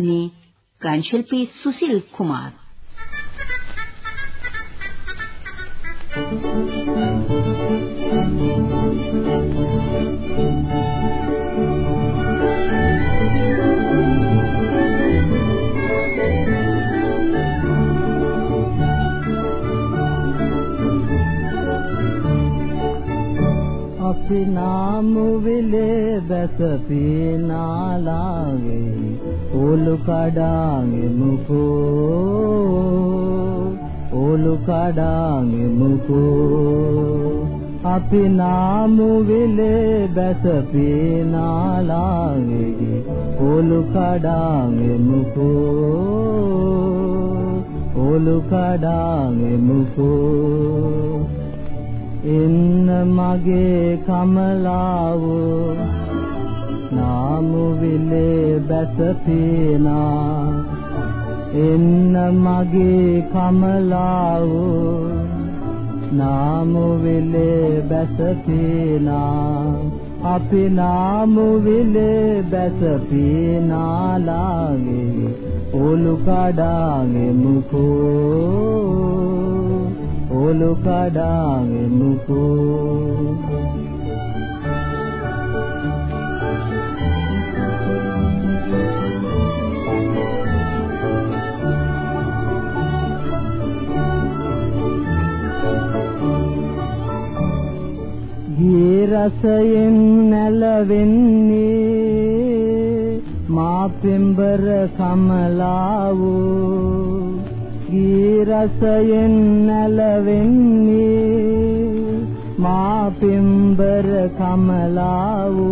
ने कांशशिल्पी सुशील कुमार। අපි නාමු විලේ බැස පීනාලාගේ ඕලු කඩාගේ මුකෝ ඕලු කඩාගේ මුකෝ අපි නාමු විලේ බැස පීනාලාගේ ඕලු කඩාගේ මුකෝ ඕලු කඩාගේ මුකෝ එන්න මගේ කමලාව නාමු විලේ බැස පේනා. එන්න මගේ කමලාව නාමු විලේ බැස පේනා. අපි නාමු විලේ බැස පේනාලාගේ ඔලු කඩාගේ මුකෝ. ඕලු කඩාගෙමුකෝ ගේ රසයෙන් නැලවෙන්නේ මා පෙම්බර කමලාවෝ. ගී රසයෙන් නැලවෙන්නේ මා පිම්බර කමලාවෝ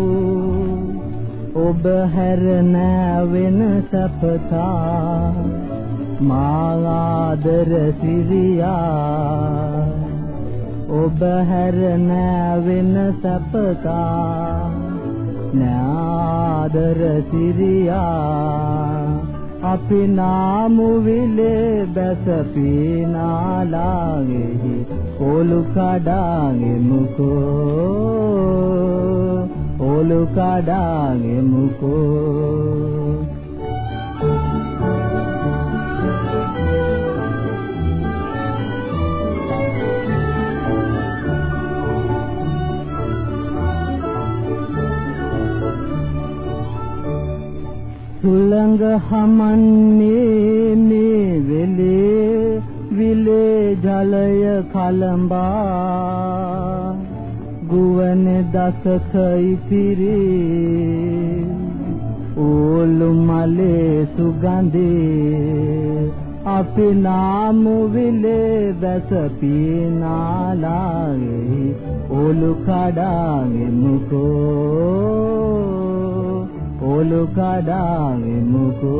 ඔබ හැර නැවෙන සපතා මා ආදර සිරියා ඔබ හැර නැවෙන සපතා නාදර සිරියා අපි නාමු විලේ බැස පීනාලාගේ ඕලු කඩාගේ මුකෝ ඕලු සුළඟ හමන්නේ මේ වෙලේ විලේ ජලය කලඹා. ගුවන් දසක ඉතිරේ ඕලු මලේ සුගඳේ අපි නාමු විලේ බැස පීනාලාගේ ඕලු කඩාගේ මුකෝ ඕලු කඩාගෙමුකෝ